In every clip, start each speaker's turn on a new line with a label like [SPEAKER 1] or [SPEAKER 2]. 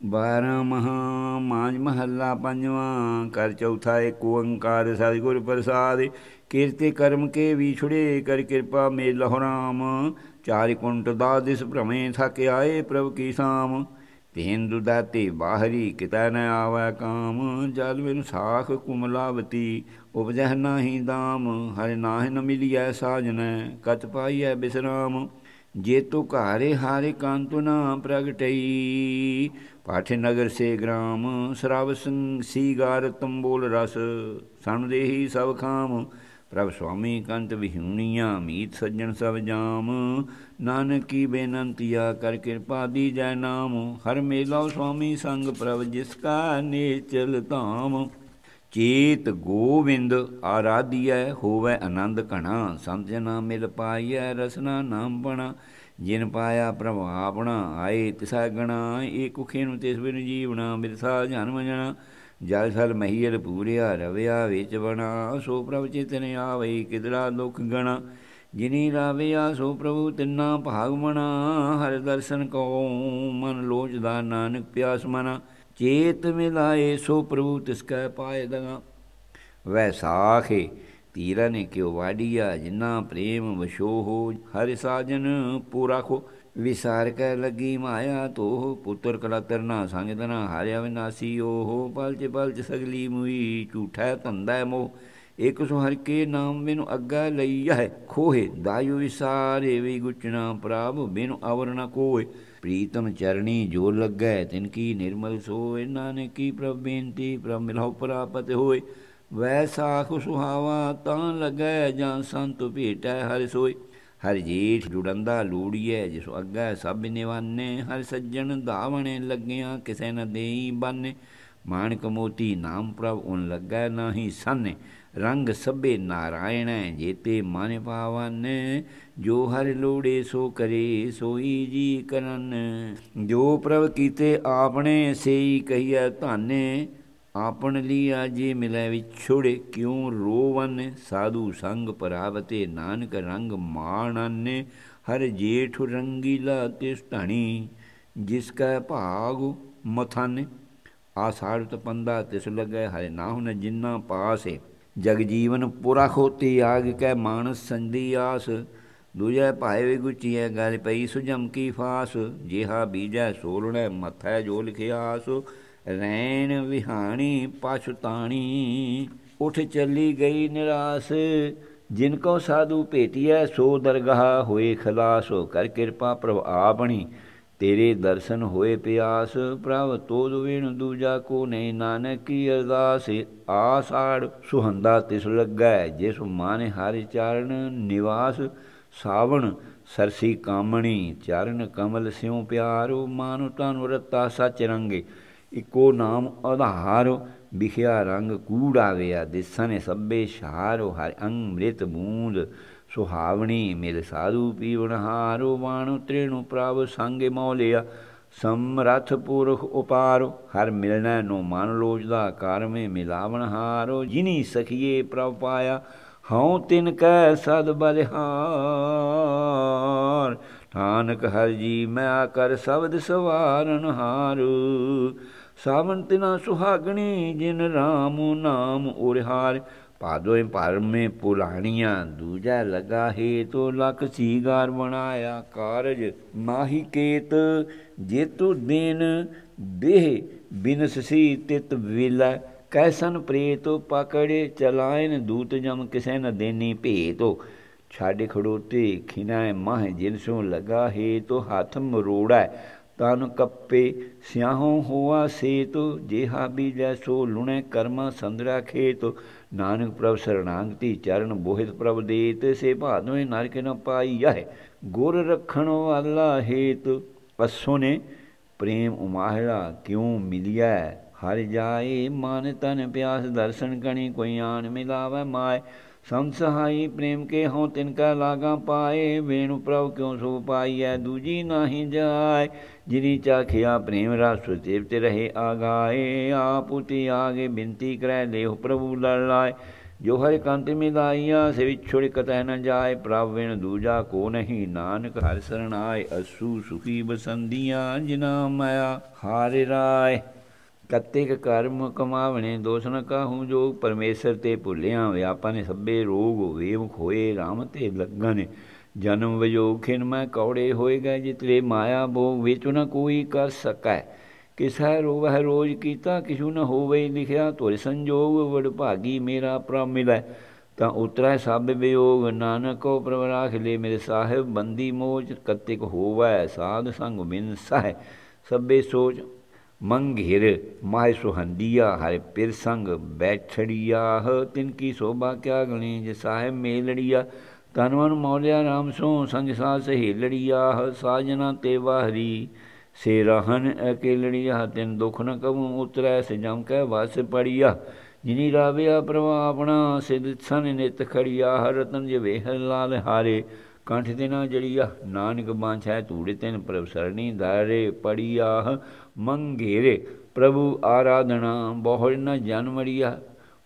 [SPEAKER 1] ਬਾਰਾਂ ਮਹਾ ਮਾਂਜ ਮਹੱਲਾ ਪੰਜਵਾਂ ਕਰ ਚੌਥਾ ਏਕ ਓੰਕਾਰ ਸਤਿਗੁਰ ਪ੍ਰਸਾਦ, ਕੀਰਤੇ ਕਰਮ ਕੇ ਵਿਛੜੇ ਕਰ ਕਿਰਪਾ ਮੇ ਲਹਰਾਮ ਚਾਰਿ ਕੁੰਟ ਦਾ ਦਿਸ ਭ੍ਰਮੇ ਥਕ ਆਏ ਪ੍ਰਭ ਕੀ ਸਾਮ ਤੇਨ ਦਾਤੇ ਬਾਹਰੀ ਕਿਤੈ ਨ ਆਵੈ ਕਾਮ, ਜਲ ਬਿਨ ਸਾਖ ਕੁਮਲਾਵਤੀ, ਉਪਜਹ ਨਾਹੀ ਦਾਮ, ਹਰਿ ਨਾਹਿ ਨ ਮਿਲਿਐ ਸਾਜਨ, ਕਤ ਪਾਈਐ ਬਿਸਰਾਮ। ਜੇ ਤੋ ਘਾਰੇ ਹਾਰੇ ਕਾਂਤੁ ਨਾ ਪ੍ਰਗਟਈ, ਪਾਠੇ ਨਗਰ ਸੇ ਗ੍ਰਾਮ, ਸਰਾਵ ਸਿੰਘ ਸੀਗਾਰ ਤੰਬੋਲ ਰਸ ਸਣ ਦੇਹੀ ਸਭ ਖਾਮ। ਪ੍ਰਭ ਸੁਆਮੀ ਕੰਤ ਵਿਹੂਣੀਆਂ, ਮੀਤ ਸੱਜਣ ਸਭ ਜਾਮ। ਨਾਨਕ ਕੀ ਬੇਨੰਤੀਆ ਕਰ ਕਿਰਪਾ ਦੀ ਜੈ ਨਾਮ। ਹਰ ਮੇਲਾ ਸੁਆਮੀ ਸੰਗ ਪ੍ਰਭ ਜਿਸ ਕਾ ਨੇਚਲ ਧਾਮ। ਚੇਤ ਗੋਵਿੰਦ ਆਰਾਧਿਐ, ਹੋਵੇ ਆਨੰਦ ਘਣਾ। ਸੰਤ ਮਿਲ ਪਾਈਐ, ਰਸਨਾ ਨਾਮ ਬਣਾ। ਜਿਨ ਪਾਇਆ ਪ੍ਰਭ ਆਪਣਾ, ਆਏ ਤਿਸਾ ਗਣਾ। ਏ ਕੁਖੇ ਨੂੰ ਤਿਸ ਬਿਨ ਜੀਵਣਾ ਮਿਰਸਾ ਜਨਮ ਜਣਾ ਜਲ ਸਲ ਮਹੀਲ ਪੂਰਿਆ, ਰਵਿਆ ਵਿੱਚ ਬਣਾ। ਸੋ ਪ੍ਰਭ ਚਿਤਨ ਆਵੇ, ਕਿਦਰਾ ਦੁਖ ਗਣਾ। ਜਿਨੀ ਰਾਵਿਆ, ਸੋ ਪ੍ਰਭੂ ਤਿੰਨਾ ਭਾਗ ਮਣਾ। ਹਰ ਦਰਸ਼ਨ ਕੋ ਮਨ ਲੋਚਦਾ ਨਾਨਕ ਪਿਆਸ ਮਨਾ। ਚੇਤ ਮਿਲਾਏ ਸੋ ਪ੍ਰਭੂ ਤਿਸ ਕੈ ਪਾਏ ਦਗਾ। ਵੈਸਾਖੇ ਤੀਰਾ ਕਿਉ ਵਾਡੀਆ ਜਿਨਾ ਪ੍ਰੇਮ ਵਸ਼ੋ ਹੋ, ਹਰਿ ਸਾਜਨ ਪੂਰਾ ਖੋ। ਵਿਸਾਰ ਕੈ ਲੱਗੀ ਮਾਇਆ ਤੋ ਪੁੱਤਰ ਕਲਤਰ ਨਾ ਸੰਗਦਨਾ ਹਾਰਿਆ ਵਿਨਾਸੀ ਓਹ। ਪਲਚ ਪਲਚ ਸਗਲੀ ਮੁਈ, ਝੂਠਾ ਧੰਦਾ ਮੋ ਇਕ ਸੋ ਹਰ ਕੇ ਨਾਮ ਮੈਨੂੰ ਅੱਗਾ ਲਈ ਹੈ ਖੋਹੇ। ਦਾਇਉ ਵਿਸਾਰੇ ਵੀ ਗੁਚਣਾ ਪ੍ਰਭ ਬਿਨੁ ਅਵਰ ਨ ਕੋਏ ਪ੍ਰੀਤਮ ਚਰਣੀ ਜੋ ਲੱਗੈ ਤਿਨ ਕੀ ਨਿਰਮਲ ਸੋਏ ਨਾਨਕ ਕੀ ਪ੍ਰਭ ਬੇਨਤੀ? ਪ੍ਰਭ ਮਿਲਹੁ ਪ੍ਰਾਪਤ ਹੋਏ। ਵੈਸਾਖ ਸੁਹਾਵਾ ਤਾਂ ਲੱਗੈ, ਜਾਂ ਸੰਤ ਭੇਟੈ ਹਰਿ ਸੋਈ ਹਰ ਜੀਠ ਜੁੜੰਦਾ ਲੂੜੀਐ, ਜਿਸ ਅੱਗਾ ਸਭ ਨਿਵਾਨੇ। ਹਰ ਸੱਜਣ ਧਾਵਣੇ ਲੱਗਿਆ, ਕਿਸੇ ਨ ਦੇਈ ਬਾਨੇ। ਮਾਣ ਕਮੋਤੀ ਨਾਮ ਪ੍ਰਭ ਉਨ ਲੱਗੈ ਨਾਹੀ ਸਾਨੇ ਰੰਗ ਸਭੇ ਨਾਰਾਇਣ ਜੇਤੇ ਮਨ ਪਾਵਨ, ਜੋ ਹਰ ਲੋੜੇ ਸੋ ਕਰੇ ਸੋਈ ਜੀ ਕਰਨ ਜੋ ਪ੍ਰਭ ਕੀਤੇ ਆਪਣੇ, ਸੇਈ ਕਹੀਐ ਧਾਨੇ, ਆਪਣ ਲੀਆ ਜੇ ਮਿਲੈ ਵਿਛੋੜੇ ਕਿਉ ਰੋਵਨ? ਸਾਧੂ ਸੰਗ ਪਰਾਵਤੇ ਨਾਨਕ ਰੰਗ ਮਾਣਨ ਹਰ ਜੇਠ ਰੰਗੀਲਾ ਤਿਸ ਧਣੀ, ਜਿਸ ਕੈ ਭਾਗ ਮਥਾਨੇ। ਆਸਾੜ ਤਪੰਦਾ ਤਿਸ ਲਗੈ ਹਰਿ ਨਾਹੁ ਨ ਜਿਨਾ ਪਾਸੇ। ਜਗ ਜੀਵਨ ਪੁਰਾ ਖੋਤੀ ਆਗ ਕੈ ਮਾਨਸ ਸੰਦੀ ਆਸ। ਦੂਜੈ ਭਾਏ ਵੇ ਗੁਚੀਐ ਗਲ ਪਈ ਸੁਜਮ ਕੀ ਫਾਸ। ਜਿਹਾ ਬੀਜੈ ਸੋਲਣੈ ਮਥੈ ਜੋ ਲਿਖਿਆਸ। ਰੈਣ ਵਿਹਾਣੀ ਪਛਤਾਣੀ ਉਠ ਚੱਲੀ ਗਈ ਨਿਰਾਸ। ਜਿਨ ਕੋ ਸਾਧੂ ਭੇਟਿਐ ਸੋ ਦਰਗਾਹ ਹੋਏ ਖਲਾਸ। ਕਰ ਕਿਰਪਾ ਪ੍ਰਭ ਆਪਣੀ। ਤੇਰੇ ਦਰਸ਼ਨ ਹੋਏ ਪਿਆਸ, ਪ੍ਰਭ ਤੋਦ ਵਿਣ ਦੂਜਾ ਕੋ ਨਹੀਂ ਨਾਨਕ ਕੀ ਅਰਦਾਸ। ਆਸਾੜ ਸੁਹੰਦਾ ਤਿਸ ਲੱਗੈ, ਜਿਸ ਮਾਨ ਹਰਿ ਚਰਨ ਨਿਵਾਸ। ਸਾਵਣ ਸਰਸੀ ਕਾਮਣੀ, ਚਰਨ ਕਮਲ ਸਿਉ ਪਿਆਰੋ। ਮਾਨੁ ਤਨੁ ਰਤਾ ਸਚ ਰੰਗੇ, ਇਕੋ ਨਾਮ ਆਧਾਰ। ਵਿਖਿਆ ਰੰਗ ਕੂੜਾਵਿਆ ਦਿਸਨੇ ਸਭੇ ਸ਼ਾਰੋ। ਹਰਿ ਅੰਮ੍ਰਿਤ ਬੂੰਦ ਸੁਹਾਵਣੀ ਮਿਲ ਸਾਧੂ ਪੀਵਣ ਹਾਰੋ ਬਾਣੁ ਤ੍ਰਿਣੁ ਪ੍ਰਭ ਸੰਗੇ ਮੌਲਿਆ, ਸਮਰਥ ਪੁਰਖ ਉਪਾਰੋ, ਹਰ ਮਿਲਣਾ ਨੂੰ ਮਨ ਲੋਚਦਾ, ਕਰਮੇ ਮਿਲਾਵਣ ਹਾਰੋ, ਜਿਨੀ ਸਖੀਏ ਪ੍ਰਭ ਪਾਇਆ, ਹਉ ਤਿਨ ਕੈ ਸਦ ਬਲਿਹਾਰ। ਨਾਨਕ ਹਰ ਜੀ ਮੈਂ ਕਰ ਸ਼ਬਦ ਸਵਾਰਨ ਹਾਰੂ। ਸਾਵਨ ਤਿਨਾ ਸੁਹਾਗਣੀ ਜਿਨ ਰਾਮ ਨਾਮ ਉਰਹਾਰ ਪਾਦੋਏ ਪਰਮੇ ਪੁਲਾਣੀਆਂ ਦੂਜਾ ਲਗਾ ਹੈ ਤੋ ਲਖ ਸੀਗਾਰ ਬਣਾਇਆ ਕਾਰਜ, ਮਾਹੀ ਕੇਤ ਜੇਤੂ ਦਿਨ ਦੇਹ ਬਿਨਸ ਤਿਤ ਵੇਲਾ, ਕੈਸਨ ਪ੍ਰੇਤੋ ਪਕੜੇ ਚਲਾਇਨ ਦੂਤ ਜਮ ਕਿਸੇ ਨ ਦੇਨੀ ਭੇਤੋ। ਛਾੜ ਖੜੋਤੇ ਖਿਨਾਏ ਮਾਹ ਜਿਨਸੋ ਲਗਾ ਹੈ ਤੋ ਹੱਥ ਮਰੋੜਾ ਤਨ ਕੱਪੇ, ਸਿਆਹੋਂ ਹੋਆ ਸੇਤ, ਜਿਹਾ ਬੀਜੈ ਸੋ ਲੁਣੇ ਕਰਮਾ ਸੰਦਰਾ ਖੇਤ। ਨਾਨਕ ਪ੍ਰਭ ਸਰਣਾਗਤੀ ਚਰਨ ਬੋਹਿਤ ਪ੍ਰਭ ਦੇਤ, ਸੇ ਭਾਦੋਏ ਨਰਕ ਨ ਪਾਈ ਹੈ ਗੁਰ ਰਖਣ ਵਾਲਾ ਹੇਤ। ਅਸੋ ਨੇ ਪ੍ਰੇਮ ਉਮਾਹੜਾ ਕਿਉ ਮਿਲਿਆ ਹਰ ਜਾਏ ਮਨ ਤਨ ਪਿਆਸ, ਦਰਸ਼ਨ ਕਣੀ ਕੋਈ ਆਣ ਮਿਲਾਵੇ ਮਾਏ ਸੰਸਹਾਈ ਪ੍ਰੇਮ ਕੇ ਹਉ ਤਿਨਕਾ ਲਾਗਾ ਪਾਏ, ਵੇਣੁ ਪ੍ਰਭ ਕਿਉ ਸੋ ਪਾਈਐ, ਦੂਜੀ ਨਾਹੀ ਜਾਏ। ਜਿਨੀ ਚਾਖਿਆ ਪ੍ਰੇਮ ਰਸ ਸੁਤੇਵ ਤੇ ਰਹੇ ਆਗਾਏ ਆਪੁਤੀ ਆਗੇ ਬਿਨਤੀ ਕਰੈ ਲੇਹ ਪ੍ਰਭੂ ਲੜ ਲਾਏ। ਜੋ ਹਰਿ ਕੰਤ ਮਿਲਾਈਆ ਸੇ ਵਿਛੁੜ ਕਤੈ ਨ ਜਾਏ। ਪ੍ਰਭ ਵਿਣ ਦੂਜਾ ਕੋ ਨਹੀਂ, ਨਾਨਕ ਹਰਿ ਸਰਣ ਆਏ, ਅਸੂ ਸੁਖੀ ਬਸੰਦੀਆਂ, ਜਿਨਾ ਮਾਇਆ ਹਾਰੇ ਰਾਏ। ਕਤਿਕ ਕਰਮ ਕਮਾਵਣੇ ਦੋਸ ਨ ਕਾਹੂ ਜੋ ਪਰਮੇਸ਼ਰ ਤੇ ਭੁੱਲਿਆ ਵਿਆਪਾ ਸਭੇ ਰੋਗ ਵੇਮ ਖੋਏ RAM ਤੇ ਲੱਗਨ। ਜਨਮ ਵਿਜੋਗ ਖਿਨ ਮੈਂ ਕੌੜੇ ਹੋਏ ਗਏ ਜਿਤਲੇ ਮਾਇਆ ਭੋਗ ਵਿੱਚ ਨ ਕੋਈ ਕਰ ਸਕੈ। ਕਿਸੈ ਰੋਵਹਿ ਰੋਜ ਕੀਤਾ, ਕਿਛੂ ਨ ਹੋਵੇ ਲਿਖਿਆ ਤੁਰ ਸੰਜੋਗ ਵਡ ਭਾਗੀ ਮੇਰਾ ਪ੍ਰਭ ਮਿਲੈ। ਤਾਂ ਉਤਰੈ ਸਭ ਵਿਯੋਗ, ਨਾਨਕੋ ਪ੍ਰਭ ਰਾਖ ਲੈ, ਮੇਰੇ ਸਾਹਿਬ ਬੰਦੀ ਮੋਚ, ਕਤਿਕ ਹੋਵੈ ਸਾਧ ਸੰਗ ਬਿਨ ਸਹਿ। ਸਭੇ ਸੋਚ ਮੰਘਿਰ ਮਾਇ ਸੁਹੰਦੀਆ, ਹਰਿ ਪਿਰ ਸੰਗ ਬੈਠੜੀਆ, ਹ ਤਿਨ ਕੀ ਸੋਭਾ ਕਿਆ ਗਣੀ ਤਨਵਨ ਮੌਲਿਆ ਰਾਮ ਸੋ, ਸੰਗ ਸਾਥ ਸਹੇਲੜੀਆ ਸਾਜਨਾ ਤੇ ਵਾਹਰੀ। ਸੇ ਰਹਨ ਅਕੇਲੜੀਆ ਤਿਨ ਦੁਖ ਨ ਕਬੂ ਉਤਰੈ ਸੇ ਜਮ ਕੈ ਵਾਸ ਪੜੀਆ। ਜਿਨੀ ਰਾਵਿਆ ਪ੍ਰਵਾ ਆਪਣਾ, ਸਿਧ ਸਨ ਨਿਤ ਖੜੀਆ ਹਰ ਰਤਨ ਜੇ ਵੇਹ ਲਾਲ ਹਾਰੇ। ਕੰਠ ਤੇ ਨਾ ਆ। ਨਾਨਕ ਬਾਂਛੈ ਤੂੜੇ ਤੈਨ ਪ੍ਰਭ ਸਰਣੀ ਦਾਰੇ ਪੜੀਆ ਮੰਗੇਰੇ। ਪ੍ਰਭੂ ਆਰਾਧਨਾ ਬਹੁੜ ਨ ਜਨਮੜੀਆ।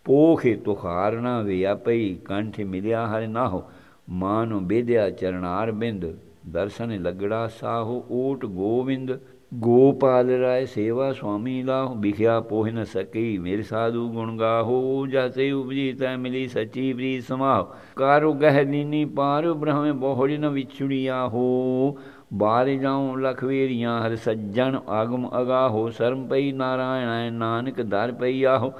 [SPEAKER 1] ਪੋਖੇ ਤੁਖਾਰ ਨਾ ਵਿਆ ਪਈ, ਕੰਠ ਮਿਲਿਆ ਹਰ ਨਾਹੋ। ਮਾਨੋ ਬੇਦਿਆ ਚਰਨਾਰ ਬਿੰਦ, ਦਰਸ਼ਨ ਲਗੜਾ ਸਾਹੋ ਓਟ ਗੋਵਿੰਦ। ਗੋਪਾਲ ਰਾਏ ਸੇਵਾ ਸੁਆਮੀ ਲਾਹੁ, ਵਿਖਿਆ ਪੋਹਿ ਨ ਸਕੀ, ਮੇਰੇ ਸਾਧੂ ਗੁਣ ਗਾਹੋ, ਜਸੇ ਉਪਜੀ ਤੈ ਮਿਲੀ ਸੱਚੀ ਪ੍ਰੀ ਸਮਾਹ। ਕਾਰੁ ਗਹਿ ਨੀਨੀ ਪਾਰ, ਬ੍ਰਹਮੇ ਬਹੁੜ ਨ ਵਿਛੜਿਆ ਹੋ ਬਾਰ ਜਾਉ ਲਖਵੇਰੀਆਂ ਹਰ ਸੱਜਣ ਆਗਮ ਅਗਾਹੋ। ਸਰਮ ਪਈ ਨਾਰਾਇਣ ਨਾਨਕ, ਦਰ ਪਈ ਆਹੋ।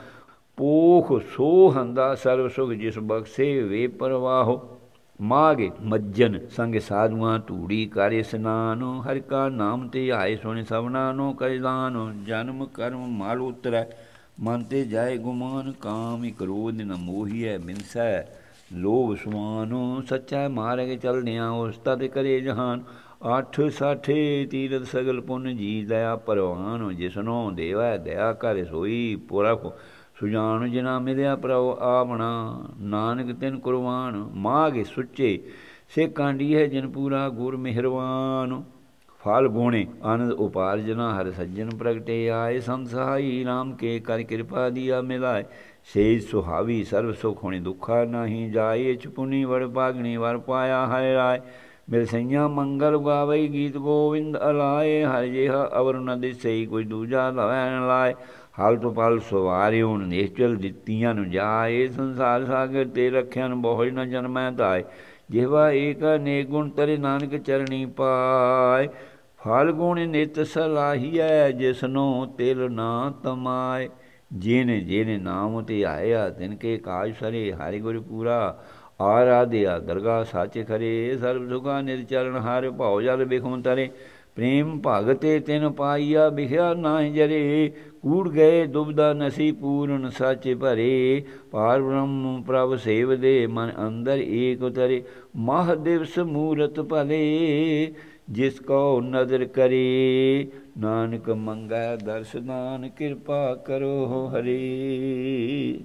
[SPEAKER 1] ਪੋਖ ਸੋ ਹੰਦਾ ਸਰਬ ਸੁਖ ਜਿਸ ਬਖਸੇ ਵੇ ਪਰਵਾਹੋ। ਮਾਗੇ ਮੱਜਨ, ਸੰਗ ਸਾਧੂਆਂ, ਧੂੜੀ ਕਰ ਇਸਨਾਨ ਹਰ ਕਾ ਨਾਮ ਤੇ ਆਏ ਸੁਣ ਸਭਨਾ ਨੋ ਕੈਦਾਨ ਜਨਮ ਕਰਮ ਮਾਲ ਉਤਰੈ, ਮਨ ਤੇ ਜਾਏ ਗੁਮਾਨ, ਕਾਮ ਇਕ ਕ੍ਰੋਧ ਨ ਮੋਹੀਐ ਬਿਨਸੈ ਲੋਭ ਸੁਆਨ ਸੱਚਾ ਮਾਰਗ ਚਲਦਿਆਂ ਉਸ ਤਦ ਕਰੇ ਜਹਾਨ, ਅੱਠ ਸਾਠੇ ਤੀਰਤ ਸਗਲ ਪੁੰਨ ਜੀ, ਦਇਆ ਪਰਵਾਨ ਜਿਸਨੋ ਦੇਵਾ, ਦਇਆ ਕਰ ਸੋਈ, ਪੁਰਖ ਸੁਜਾਨ ਜਿਨਾ ਮਿਲਿਆ ਪ੍ਰਭ ਆਪਣਾ ਨਾਨਕ ਤਿਨ ਕੁਰਬਾਨ ਮਾਗੇ ਸੁੱਚੇ, ਸੇ ਕਾਂਡੀ ਹੈ ਜਿਨ ਪੂਰਾ ਗੁਰ ਮਿਹਰਵਾਨ। ਫਲ ਗੋਣੇ ਆਨੰਦ ਉਪਾਰਜਨਾ ਹਰ ਸੱਜਣ ਪ੍ਰਗਟੇ ਆਏ ਸੰਸਾਈ ਨਾਮ ਕੇ ਕਰ ਕਿਰਪਾ ਦੀਆ ਮਿਲਾਏ। ਸੇ ਸੁਹਾਵੀ, ਸਰਬ ਸੁਖ ਹੋਣੀ, ਦੁਖਾ ਨਹੀਂ ਜਾਏ ਚੁਪੁਨੀ ਵੜ ਪਾਗਣੀ ਵਰ ਪਾਇਆ ਹੈ ਰਾਏ। ਮਿਲ ਸਈਆ ਮੰਗਲ ਗਾਵੇ ਗੀਤ ਗੋਵਿੰਦ ਅਲਾਏ, ਹਰ ਜਿਹਾ ਅਵਰ ਨ ਦਿਸਈ ਕੋਈ ਦੂਜਾ ਲਵੈਣ ਲਾਏ। ਹਲ ਤੋਂ ਪਲ ਸਵਾਰਿਓ ਨੇਚਲ ਦਿੱਤੀਆਂ ਨੂੰ ਜਾਏ, ਸੰਸਾਰ ਸਾਗਰ ਤੇ ਰੱਖਿਆ ਨੂੰ ਬਹੁਜ ਨਾ ਜਨਮੈ ਧਾਏ ਜਿਹਵਾ ਏਕ ਨੇ ਗੁਣ ਤਰੇ ਨਾਨਕ ਚਰਣੀ ਪਾਏ। ਫਲ ਗੁਣ ਨਿਤ ਸਲਾਹੀਐ, ਜਿਸਨੋ ਤਿਲ ਨਾ ਤਮਾਏ। ਜਿਨ ਜਿਨ ਨਾਮ ਤੇ ਆਇਆ, ਤਿਨ ਕੇ ਕਾਜ ਸਰੇ, ਹਰਿ ਗੁਰ ਪੂਰਾ। ਆਰਾਧਿਆ ਦਰਗਾ ਸਾਚੇ ਖਰੇ, ਸਰਬ ਸੁਖਾ ਨਿਰਚਰਨ ਹਰਿ, ਭਉ ਜਲ ਬਿਖਮ ਤਰੇ। ਪ੍ਰੇਮ ਭਗਤੇ ਤਿਨ ਪਾਈਆ ਬਿਖਿਆ ਨਾ ਜਰੇ। ਕੂੜ ਗਏ, ਦੁਬਦਾ ਨਸੀ ਪੂਰਨ ਸੱਚ ਭਰੇ। ਪਾਰ ਬ੍ਰਹਮ ਪ੍ਰਭ ਸੇਵ ਦੇ, ਮਨ ਅੰਦਰ ਏਕ ਉਤਰੇ। ਮਹ ਦਿਵਸ ਮੂਰਤ ਭਲੇ, ਜਿਸ ਕੋ ਨਦਰ ਕਰੇ। ਨਾਨਕ ਮੰਗੈ ਦਰਸ਼ਨਾਨ ਕਿਰਪਾ ਕਰੋ ਹਰੀ।